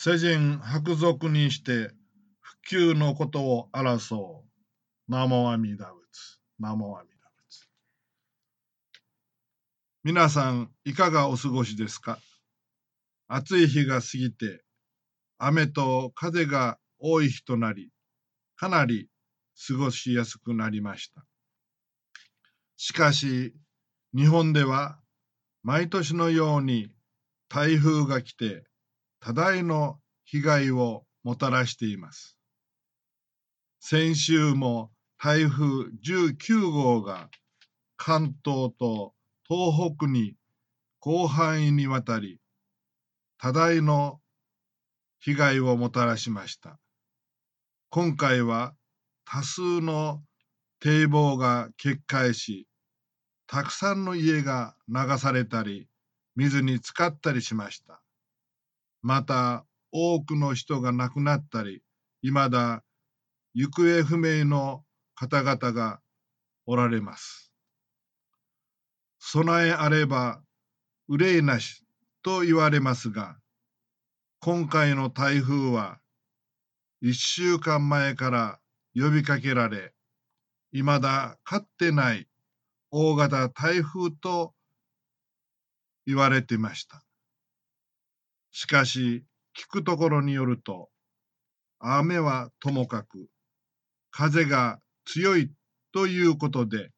世人白族にして普及のことを争う。南無阿弥陀仏。南無阿弥陀仏。皆さん、いかがお過ごしですか？暑い日が過ぎて、雨と風が多い日となり、かなり過ごしやすくなりました。しかし、日本では毎年のように台風が来て多大の被害をもたらしています。先週も台風19号が関東と東北に広範囲にわたり多大の被害をもたらしました。今回は多数の堤防が決壊し、たくさんの家が流されたり、水に浸かったりしました。また、多くの人が亡くなったり、いまだ行方不明の方々がおられます。備えあれば憂いなしと言われますが、今回の台風は一週間前から呼びかけられ、いまだ勝ってない大型台風と言われていました。しかし、聞くところによると、雨はともかく、風が強いということで、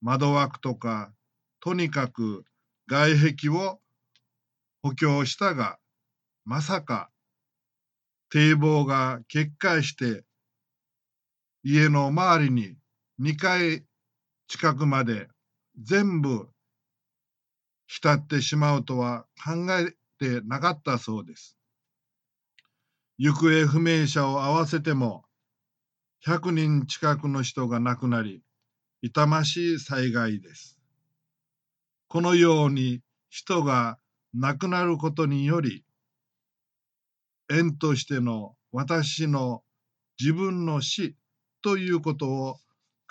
窓枠とか、とにかく外壁を補強したが、まさか堤防が決壊して家の周りに2階近くまで全部浸ってしまうとは考えてなかったそうです。行方不明者を合わせても100人近くの人が亡くなり、痛ましい災害です。このように人が亡くなることにより、縁としての私の自分の死ということを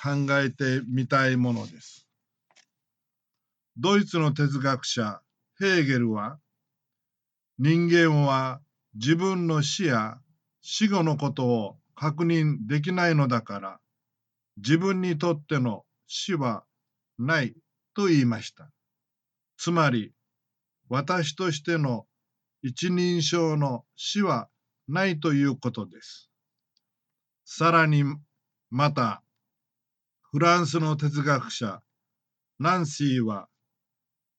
考えてみたいものです。ドイツの哲学者ヘーゲルは人間は自分の死や死後のことを確認できないのだから自分にとっての死はないと言いました。つまり私としての一人称の死はないということです。さらにまた、フランスの哲学者ナンシーは、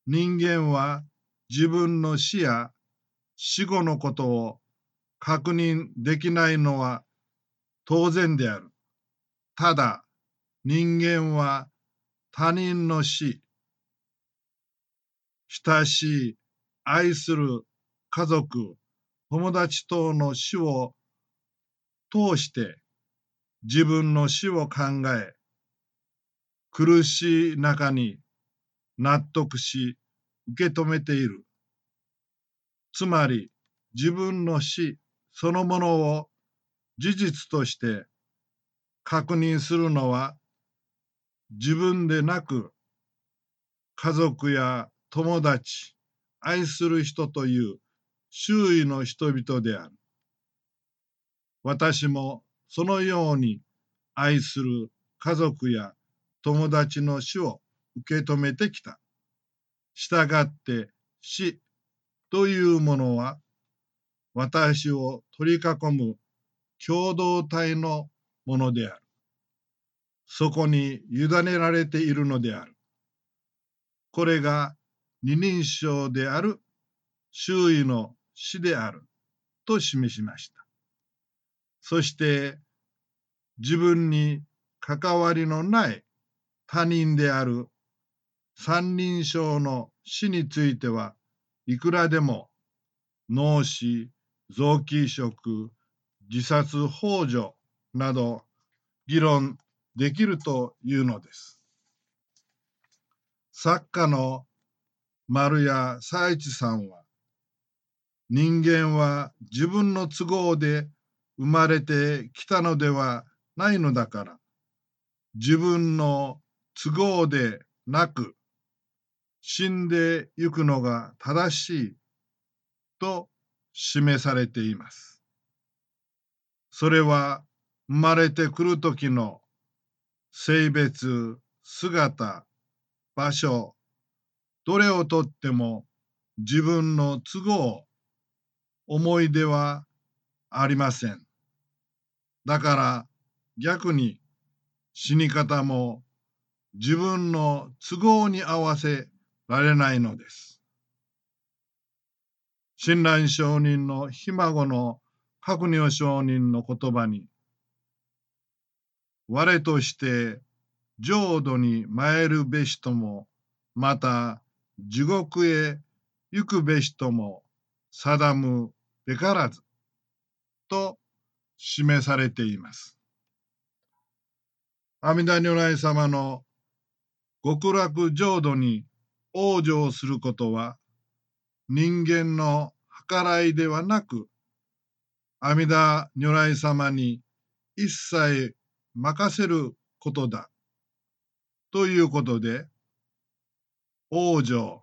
人間は自分の死や死後のことを確認できないのは当然である。ただ、人間は他人の死、親しい、愛する家族、友達等の死を通して自分の死を考え、苦しい中に納得し受け止めている。つまり自分の死そのものを事実として確認するのは自分でなく家族や友達、愛する人という周囲の人々である。私もそのように愛する家族や友達の死を受け止めてきた。したがって死というものは私を取り囲む共同体のものである。そこに委ねられているのである。これが二人称である周囲の死であると示しました。そして自分に関わりのない他人である三人称の死についてはいくらでも脳死、臓器移植、自殺幇助など議論できるというのです。作家の丸谷佐一さんは人間は自分の都合で生まれてきたのではないのだから自分の都合でなく死んでゆくのが正しいと示されています。それは生まれてくる時の性別、姿、場所、どれをとっても自分の都合、思い出はありません。だから逆に死に方も自分の都合に合わせられないのです。親鸞上人のひ孫の白如上人の言葉に、我として浄土に参るべしとも、また地獄へ行くべしとも定むべからず、と示されています。阿弥陀如来様の極楽浄土に往生することは人間の計らいではなく阿弥陀如来様に一切任せることだということで往生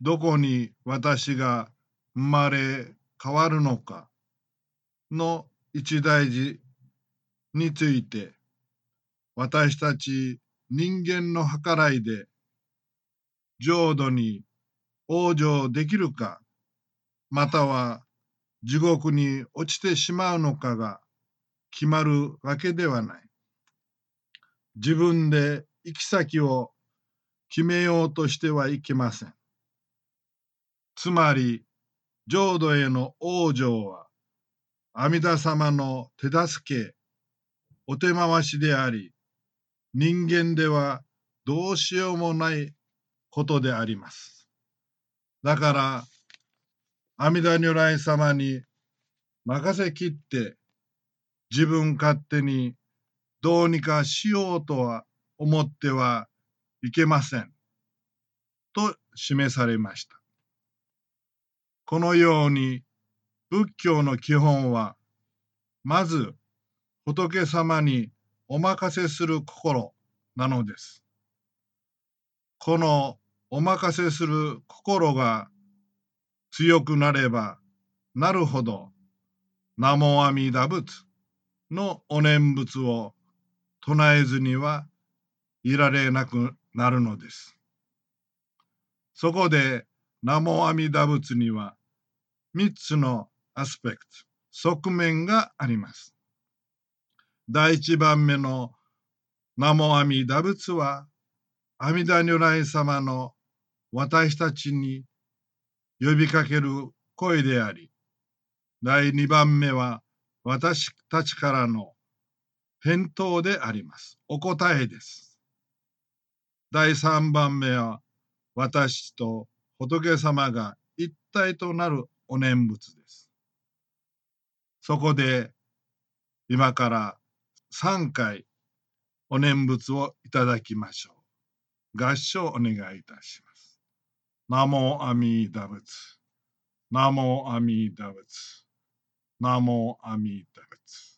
どこに私が生まれ変わるのかの一大事について私たち人間の計らいで浄土に往生できるか、または地獄に落ちてしまうのかが決まるわけではない。自分で行き先を決めようとしてはいけません。つまり、浄土への往生は阿弥陀様の手助け、お手回しであり、人間ではどうしようもないことであります。だから、阿弥陀如来様に任せきって自分勝手にどうにかしようとは思ってはいけません。と示されました。このように仏教の基本は、まず仏様にお任せする心なのです。このお任せする心が強くなればなるほど、南無阿弥陀仏のお念仏を唱えずにはいられなくなるのです。そこで南無阿弥陀仏には3つのアスペクト、側面があります。第一番目の南無阿弥陀仏は、阿弥陀如来様の私たちに呼びかける声であり、第二番目は私たちからの返答であります。お答えです。第三番目は私と仏様が一体となるお念仏です。そこで今から3回お念仏をいただきましょう。合唱お願いいたします。ナモアミダ仏。ナモアミダ仏。ナモアミダ仏。